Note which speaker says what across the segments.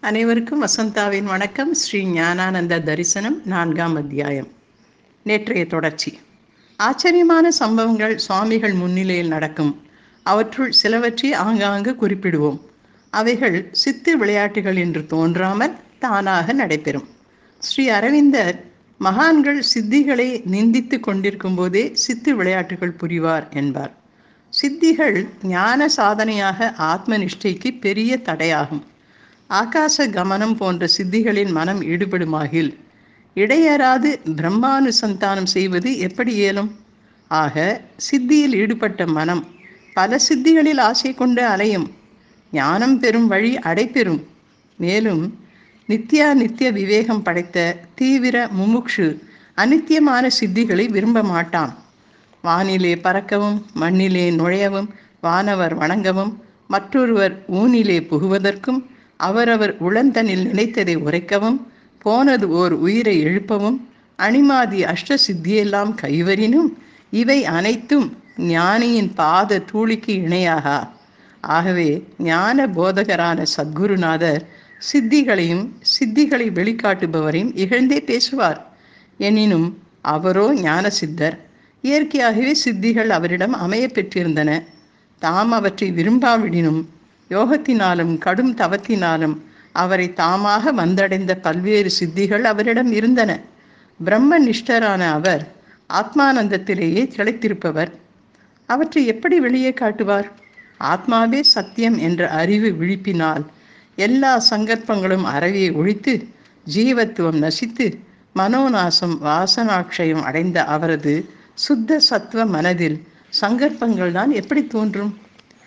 Speaker 1: அனைவருக்கும் வசந்தாவின் வணக்கம். ஸ்ரீ ஞானானந்த தரிசனம் நான்காம் அத்தியாயம். நேற்றைய தொடர்ச்சி. ஆச்சரியமான சம்பவங்கள் சுவாமிகள் முன்னிலையில் நடக்கும். அவற்றுள் சிலவற்றை ஆங்காங்கு குறிப்பிடுவோம். அவைகள் சித்து விளையாட்டுகள் என்று தோன்றாமல் தானாக நடைபெறும். ஸ்ரீ அரவிந்தர் மகான்கள் சித்திகளை நிந்தித்து கொண்டிருக்கும் போதே சித்து விளையாட்டுகள் புரிவார் என்பார். சித்திகள் ஞான சாதனையாக ஆத்ம நிஷ்டைக்கு பெரிய தடையாகும். ஆகாச கமனம் போன்ற சித்திகளின் மனம் ஈடுபடுமாகில் இடையறாது பிரம்மானுசந்தானம் செய்வது எப்படி இயலும்? ஆக சித்தியில் ஈடுபட்ட மனம் பல சித்திகளில் ஆசை கொண்டு அலையும். ஞானம் பெறும் வழி அடைபெறும். மேலும் நித்யா நித்திய விவேகம் படைத்த தீவிர முமுக்ஷு அனித்தியமான சித்திகளை விரும்ப மாட்டான். வானிலே பறக்கவும் மண்ணிலே நுழையவும் வானவர் வணங்கவும் மற்றொருவர் ஊனிலே புகுவதற்கும் அவரவர் உளந்தனில் நினைத்ததை உரைக்கவும் போனது ஓர் உயிரை எழுப்பவும் அணிமாதி அஷ்ட சித்தியெல்லாம் கைவரினும் இவை அனைத்தும் ஞானியின் பாத தூளிக்கு இணையாகா? ஆகவே ஞான போதகரான சத்குருநாதர் சித்திகளையும் சித்திகளை வெளிக்காட்டுபவரையும் இகழ்ந்தே பேசுவார். எனினும் அவரோ ஞான சித்தர் இயற்கையாகவே சித்திகள் அவரிடம் அமைய பெற்றிருந்தன. தாம் அவற்றை விரும்பாவிடினும் யோகத்தினாலும் கடும் தவத்தினாலும் அவரை தாமாக வந்தடைந்த பல்வேறு சித்திகள் அவரிடம் இருந்தன. பிரம்ம நிஷ்டரான அவர் ஆத்மானந்தத்திலேயே திளைத்திருப்பவர். அவற்றை எப்படி வெளியே காட்டுவார்? ஆத்மாவே சத்தியம் என்ற அறிவு விழிப்பினால் எல்லா சங்கற்பங்களும் அறவியை ஒழித்து ஜீவத்துவம் நசித்து மனோநாசம் வாசனாட்சயம் அடைந்த அவரது சுத்த சத்துவ மனதில் சங்கற்பங்கள் தான் எப்படி தோன்றும்?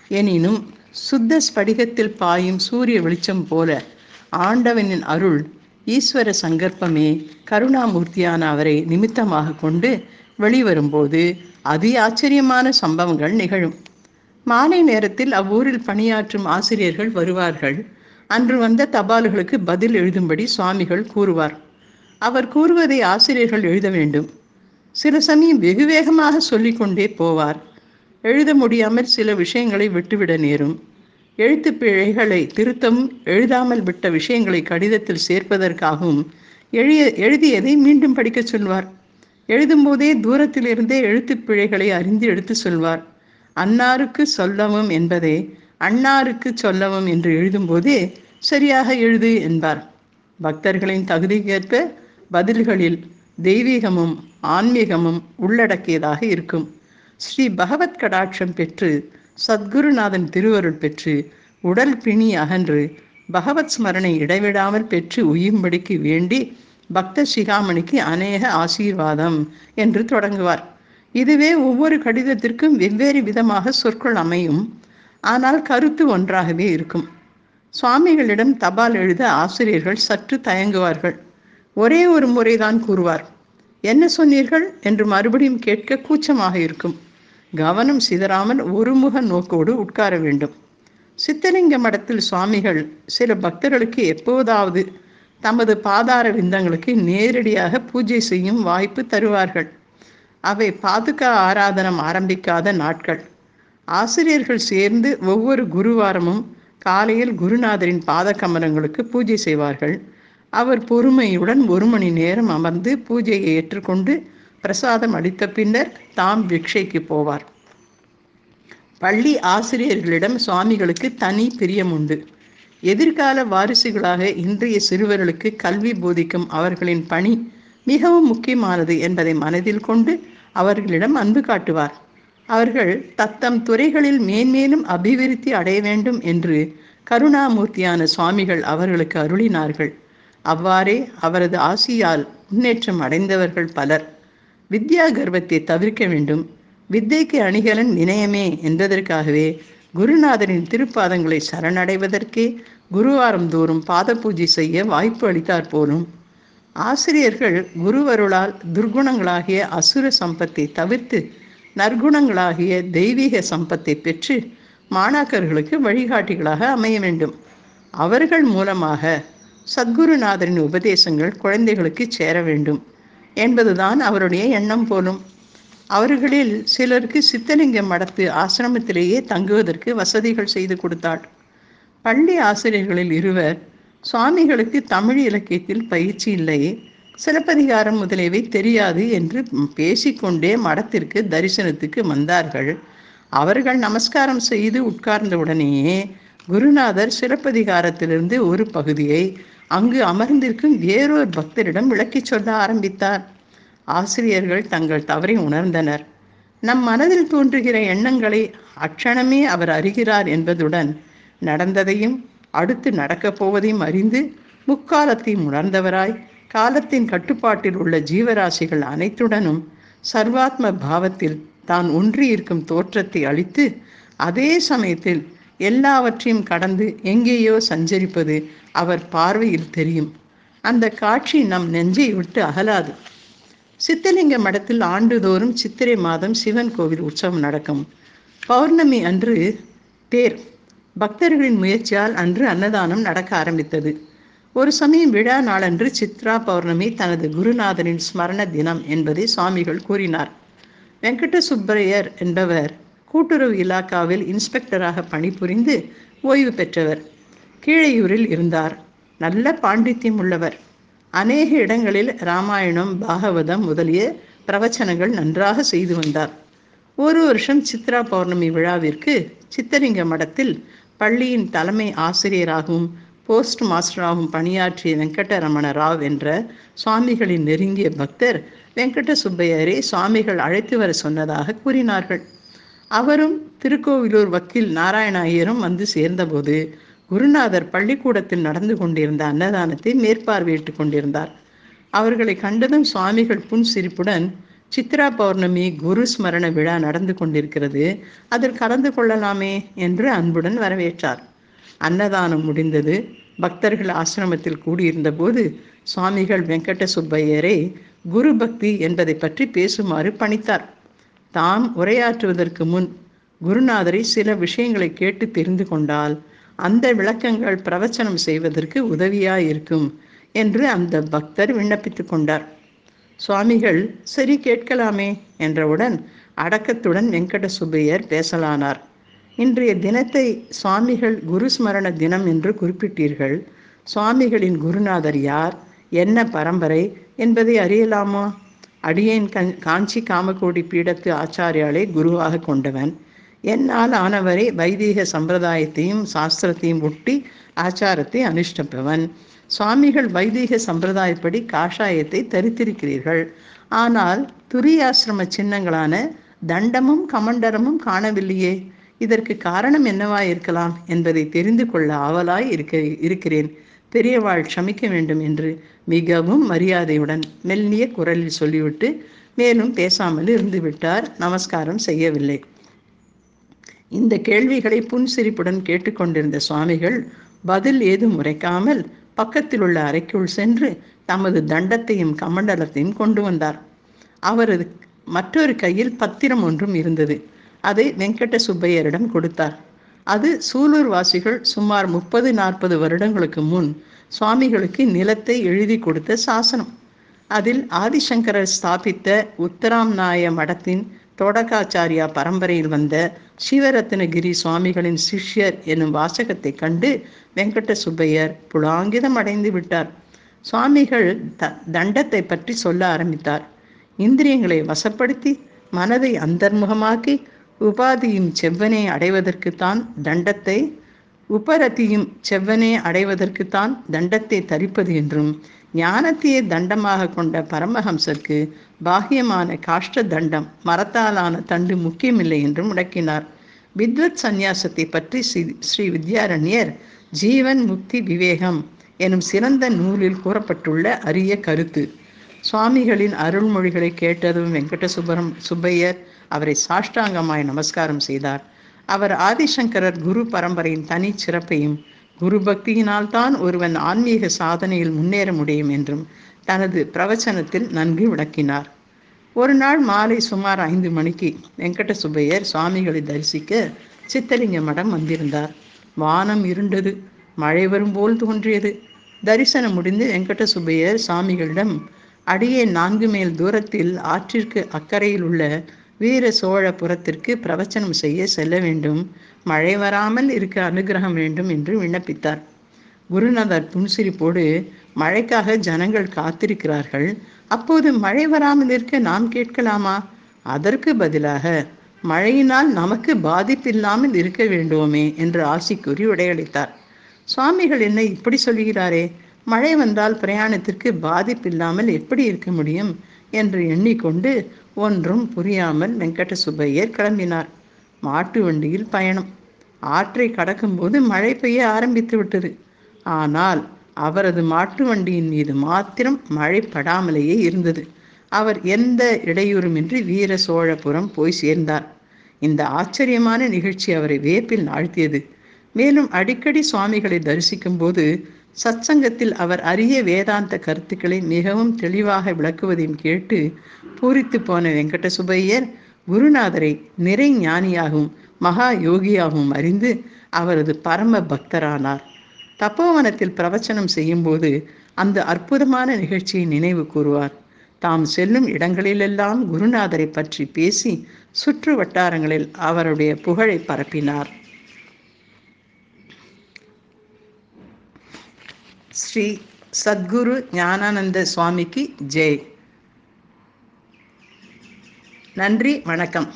Speaker 1: எனினும் சுத்த ஸ்படிகத்தில் பாயும் சூரிய வெளிச்சம் போல ஆண்டவனின் அருள் ஈஸ்வர சங்கற்பமே கருணாமூர்த்தியான அவரை நிமித்தமாக கொண்டு வெளிவரும்போது அதி ஆச்சரியமான சம்பவங்கள் நிகழும். மாலை நேரத்தில் அவ்வூரில் பணியாற்றும் ஆசிரியர்கள் வருவார்கள். அன்று வந்த தபால்களுக்கு பதில் எழுதும்படி சுவாமிகள் கூறுவார். அவர் கூறுவதை ஆசிரியர்கள் எழுத வேண்டும். சில சமயம் வெகு வேகமாக சொல்லிக்கொண்டே போவார். எழுத முடியாமல் சில விஷயங்களை விட்டுவிட நேரும். எழுத்து பிழைகளை திருத்தம் எழுதாமல் விட்ட விஷயங்களை கடிதத்தில் சேர்ப்பதற்காகவும் எழுதிய எழுதியதை மீண்டும் படிக்கச் சொல்வார். எழுதும்போதே தூரத்திலிருந்தே எழுத்து பிழைகளை அறிந்து எடுத்து சொல்வார். அன்னாருக்கு சொல்லவும் என்பதை அன்னாருக்கு சொல்லவும் என்று எழுதும்போதே சரியாக எழுது என்பார். பக்தர்களின் தகுதிக்கேற்ப பதில்களில் தெய்வீகமும் ஆன்மீகமும் உள்ளடக்கியதாக இருக்கும். ஸ்ரீ பகவத் கடாட்சம் பெற்று சத்குருநாதன் திருவருள் பெற்று உடல் பிணி அகன்று பகவத் ஸ்மரணை இடைவிடாமல் பெற்று உயும்படிக்கு வேண்டி பக்த சிகாமணிக்கு அநேக ஆசீர்வாதம் என்று தொடங்குவார். இதுவே ஒவ்வொரு கடிதத்திற்கும் வெவ்வேறு விதமாக சொற்கள் அமையும். ஆனால் கருத்து ஒன்றாகவே இருக்கும். சுவாமிகளிடம் தபால் எழுத ஆசிரியர்கள் சற்று தயங்குவார்கள். ஒரே ஒரு முறைதான் கூறுவார். என்ன சொன்னீர்கள்? என்று மறுபடியும் கேட்க கூச்சமாக இருக்கும். கவனம் சிதறாமல் ஒருமுக நோக்கோடு உட்கார வேண்டும். சித்தலிங்க மடத்தில் சுவாமிகள் சில பக்தர்களுக்கு எப்போதாவது தமது பாதார விந்தங்களுக்கு நேரடியாக பூஜை செய்யும் வாய்ப்பு தருவார்கள். அவை பாதுகா ஆராதனம் ஆரம்பிக்காத நாட்கள். ஆசிரியர்கள் சேர்ந்து ஒவ்வொரு குருவாரமும் காலையில் குருநாதரின் பாத கமலங்களுக்கு பூஜை செய்வார்கள். அவர் பொறுமையுடன் ஒரு மணி நேரம் அமர்ந்து பூஜையை ஏற்றுக்கொண்டு பிரசாதம் அளித்த பின்னர் தாம் பிக்ஷைக்கு போவார். பள்ளி ஆசிரியர்களிடம் சுவாமிகளுக்கு தனி பிரியம் உண்டு. எதிர்கால வாரிசுகளாக இன்றைய சிறுவர்களுக்கு கல்வி போதிக்கும் அவர்களின் பணி மிகவும் முக்கியமானது என்பதை மனதில் கொண்டு அவர்களிடம் அன்பு காட்டுவார். அவர்கள் தத்தம் துறைகளில் மேன்மேலும் அபிவிருத்தி அடைய வேண்டும் என்று கருணாமூர்த்தியான சுவாமிகள் அவர்களுக்கு அருளினார்கள். அவ்வாறே அவரது ஆசியால் முன்னேற்றம் அடைந்தவர்கள் பலர். வித்யா கர்வத்தை தவிர்க்க வேண்டும். வித்தைக்கு அணிகலன் வினயமே என்பதற்காகவே குருநாதரின் திருப்பாதங்களை சரணடைவதற்கே குருவாரம் தோறும் பாத பூஜை செய்ய வாய்ப்பு அளித்தார் போலும். ஆசிரியர்கள் குருவருளால் துர்குணங்களாகிய அசுர சம்பத்தை தவிர்த்து நற்குணங்களாகிய தெய்வீக சம்பத்தை பெற்று மாணாக்கர்களுக்கு வழிகாட்டிகளாக அமைய வேண்டும். அவர்கள் மூலமாக சத்குருநாதரின் உபதேசங்கள் குழந்தைகளுக்கு சேர வேண்டும். என்பதுதான் அவருடைய எண்ணம் போலும். அவர்களில் சிலருக்கு சித்தலிங்க மடத்து ஆசிரமத்திலேயே தங்குவதற்கு வசதிகள் செய்து கொடுத்தாள். பள்ளி ஆசிரியர்களில் இருவர் சுவாமிகளுக்கு தமிழ் இலக்கியத்தில் பயிற்சி இல்லை. சிலப்பதிகாரம் முதலியவை தெரியாது என்று பேசிக்கொண்டே மடத்திற்கு தரிசனத்துக்கு வந்தார்கள். அவர்கள் நமஸ்காரம் செய்து உட்கார்ந்தவுடனேயே குருநாதர் சிலப்பதிகாரத்திலிருந்து ஒரு பகுதியை அங்கு அமர்ந்திருக்கும் வேறொரு பக்தரிடம் விளக்கிச் சொல்ல ஆரம்பித்தார். ஆசிரியர்கள் தங்கள் தவறை உணர்ந்தனர். நம் மனதில் தோன்றுகிற எண்ணங்களை அக்ஷணமே அவர் அறிகிறார் என்பதுடன் நடந்ததையும் அடுத்து நடக்கப் போவதையும் அறிந்து முக்காலத்தையும் உணர்ந்தவராய் காலத்தின் கட்டுப்பாட்டில் உள்ள ஜீவராசிகள் அனைத்துடனும் சர்வாத்ம பாவத்தில் தான் ஒன்றியிருக்கும் தோற்றத்தை அளித்து அதே சமயத்தில் எல்லாவற்றையும் கடந்து எங்கேயோ சஞ்சரிப்பது அவர் பார்வையில் தெரியும். அந்த காட்சி நம் நெஞ்சை விட்டு அகலாது. சித்தலிங்க மடத்தில் ஆண்டுதோறும் சித்திரை மாதம் சிவன் கோவில் உற்சவம் நடக்கும். பௌர்ணமி அன்று தேர் பக்தர்களின் முயற்சியால் அன்று அன்னதானம் நடக்க ஆரம்பித்தது. ஒரு சமயம் விழா நாளன்று சித்ரா பௌர்ணமி தனது குருநாதனின் ஸ்மரண தினம் என்பதை சுவாமிகள் கூறினார். வெங்கட சுப்பரையர் என்பவர் கூட்டுறவு இலாக்காவில் இன்ஸ்பெக்டராக பணிபுரிந்து ஓய்வு பெற்றவர். கீழையூரில் இருந்தார். நல்ல பாண்டித்யம் உள்ளவர். அநேக இடங்களில் ராமாயணம் பாகவதம் முதலிய பிரவச்சனங்கள் நன்றாக செய்து வந்தார். ஒரு வருஷம் சித்ரா பௌர்ணமி விழாவிற்கு சித்தலிங்க மடத்தில் பள்ளியின் தலைமை ஆசிரியராகவும் போஸ்ட் மாஸ்டராகவும் பணியாற்றிய வெங்கடரமண ராவ் என்ற சுவாமிகளின் நெருங்கிய பக்தர் வெங்கட சுப்பையரே சுவாமிகள் அழைத்து வர சொன்னதாக கூறினார்கள். அவரும் திருக்கோவிலூர் வக்கீல் நாராயண ஐயரும் வந்து சேர்ந்தபோது குருநாதர் பள்ளிக்கூடத்தில் நடந்து கொண்டிருந்த அன்னதானத்தை மேற்பார்வையிட்டு கொண்டிருந்தார். அவர்களை கண்டதும் சுவாமிகள் புன்சிரிப்புடன் சித்ரா பௌர்ணமி குரு ஸ்மரண விழா நடந்து கொண்டிருக்கிறது. அதில் கலந்து கொள்ளலாமே என்று அன்புடன் வரவேற்றார். அன்னதானம் முடிந்தது. பக்தர்கள் ஆசிரமத்தில் கூடியிருந்த போது சுவாமிகள் வெங்கட சுப்பையரை குரு பக்தி என்பதை பற்றி பேசுமாறு பணித்தார். தாம் உரையாற்றுவதற்கு முன் குருநாதரை சில விஷயங்களை கேட்டு தெரிந்து கொண்டால் அந்த விளக்கங்கள் பிரவச்சனம் செய்வதற்கு உதவியாயிருக்கும் என்று அந்த பக்தர் விண்ணப்பித்துக் கொண்டார். சுவாமிகள் சரி கேட்கலாமே என்றவுடன் அடக்கத்துடன் வெங்கட சுப்பையர் பேசலானார். இன்றைய தினத்தை சுவாமிகள் குரு ஸ்மரண தினம் என்று குறிப்பிட்டீர்கள். சுவாமிகளின் குருநாதர் யார்? என்ன பரம்பரை? என்பதை அறியலாமா? அடியேன் கண் காஞ்சி காமகோடி பீடத்து ஆச்சாரியாலே குருவாக கொண்டவன். என்னால் ஆனவரை வைதீக சம்பிரதாயத்தையும் சாஸ்திரத்தையும் ஒட்டி ஆச்சாரத்தை அனுஷ்டிப்பவன். சுவாமிகள் வைதீக சம்பிரதாயப்படி காஷாயத்தை தரித்திருக்கிறீர்கள். ஆனால் துரியாசிரம சின்னங்களான தண்டமும் கமண்டரமும் காணவில்லையே. இதற்கு காரணம் என்னவாய் இருக்கலாம் என்பதை தெரிந்து கொள்ள ஆவலாய் இருக்க இருக்கிறேன். பெரியவாள் க்ஷமிக்க வேண்டும் என்று மிகவும் மரியாதையுடன் மெல்லிய குரலில் சொல்லிவிட்டு மேலும் பேசாமல் இருந்து விட்டார் நமஸ்காரம் செய்யவில்லை. இந்த கேள்விகளை புன்சிரிப்புடன் கேட்டுக்கொண்டிருந்த சுவாமிகள் பதில் ஏதும் உரைக்காமல் பக்கத்தில் உள்ள அறைக்குள் சென்று தமது தண்டத்தையும் கமண்டலத்தையும் கொண்டு வந்தார். அவரது மற்றொரு கையில் பத்திரம் ஒன்றும் இருந்தது. அதை வெங்கட சுப்பையரிடம் கொடுத்தார். அது சூலூர்வாசிகள் சுமார் முப்பது நாற்பது வருடங்களுக்கு முன் சுவாமிகளுக்கு நிலத்தை எழுதி கொடுத்த சாசனம். அதில் ஆதிசங்கரர் ஸ்தாபித்த உத்தராம்நாய மடத்தின் தோடகாச்சாரியா பரம்பரையில் வந்த சிவரத்னகிரி சுவாமிகளின் சிஷ்யர் என்னும் வாசகத்தை கண்டு வெங்கட சுப்பையர் புலாங்கிதம் அடைந்து விட்டார். சுவாமிகள் த தண்டத்தை பற்றி சொல்ல ஆரம்பித்தார். இந்திரியங்களை வசப்படுத்தி மனதை அந்தர்முகமாக்கி உபாதியும் செவ்வனே அடைவதற்குத்தான் தண்டத்தை உபரதியும் செவ்வனே அடைவதற்குத்தான் தண்டத்தை தரிப்பது என்றும் ஞானத்தையே தண்டமாக கொண்ட பரமஹம்சருக்கு பாகியமான காஷ்ட தண்டம் மரத்தாலான தண்டு முக்கியமில்லை என்றும் முடக்கினார். வித்வத் சந்நியாசத்தை பற்றி ஸ்ரீ ஸ்ரீ வித்யாரண்யர் ஜீவன் முக்தி விவேகம் எனும் சிறந்த நூலில் கூறப்பட்டுள்ள அரிய கருத்து. சுவாமிகளின் அருள்மொழிகளை கேட்டதும் வெங்கட சுப்பரம் சுப்பையர் அவரை சாஷ்டாங்கமாய் நமஸ்காரம் செய்தார். அவர் ஆதிசங்கரர் குரு பரம்பரையின் தனி சிறப்பையும் குரு பக்தியினால் தான் ஒருவன் ஆன்மீக சாதனையில் முன்னேற முடியும் என்றும் தனது பிரவச்சனத்தில் நன்கு விளக்கினார். ஒரு நாள் மாலை சுமார் ஐந்து மணிக்கு வெங்கட சுப்பையர் சுவாமிகளை தரிசிக்க சித்தலிங்க மடம் வந்திருந்தார். வானம் இருண்டது மழை வரும் போல் தோன்றியது. தரிசனம் முடிந்து வெங்கட சுப்பையர் சுவாமிகளிடம் அடியே நான்கு மைல் தூரத்தில் ஆற்றிற்கு அக்கறையில் உள்ள வீர சோழபுரத்திற்கு பிரவச்சனம் செய்ய செல்ல வேண்டும். மழை வராமல் இருக்க அனுகிரகம் வேண்டும் என்று விண்ணப்பித்தார். குருநாதர் புன்சிரிப்போடு மழைக்காக ஜனங்கள் காத்திருக்கிறார்கள். அப்போது மழை வராமல் இருக்க நாம் கேட்கலாமா? அதற்கு பதிலாக மழையினால் நமக்கு பாதிப்பில்லாமல் இருக்க வேண்டுமே என்று ஆசி கூறி உடையளித்தார். சுவாமிகள் என்ன இப்படி சொல்கிறாரே மழை வந்தால் பிரயாணத்திற்கு பாதிப்பில்லாமல் எப்படி இருக்க முடியும்? என்று எண்ணிக்கொண்டு ஒன்றும் புரியாமல் வெங்கட சுப்பையர் கிளம்பினார். மாட்டு வண்டியில் பயணம். ஆற்றை கடக்கும்போது மழை பெய்ய ஆரம்பித்து விட்டது. ஆனால் அவரது மாட்டு வண்டியின் மீது மாத்திரம் மழை படாமலேயே இருந்தது. அவர் எந்த இடையூறுமின்றி வீர சோழபுரம் போய் சேர்ந்தார். இந்த ஆச்சரியமான நிகழ்ச்சி அவரை வேப்பில் ஆழ்த்தியது. மேலும் அடிக்கடி சுவாமிகளை தரிசிக்கும் போது சத்சங்கத்தில் அவர் அரிய வேதாந்த கருத்துக்களை மிகவும் தெளிவாக விளக்குவதையும் கேட்டு பூரித்து போன வெங்கட சுப்பையர் குருநாதரை நிறை ஞானியாகவும் மகா யோகியாகவும் அறிந்து அவரது பரம பக்தரானார். தப்போவனத்தில் பிரவச்சனம் செய்யும்போது அந்த அற்புதமான நிகழ்ச்சியை நினைவு கூறுவார். தாம் செல்லும் இடங்களிலெல்லாம் குருநாதரை பற்றி பேசி சுற்று வட்டாரங்களில் அவருடைய புகழை பரப்பினார். ஸ்ரீ சத்குரு ஞானானந்த சுவாமிக்கு ஜெய். நன்றி வணக்கம்.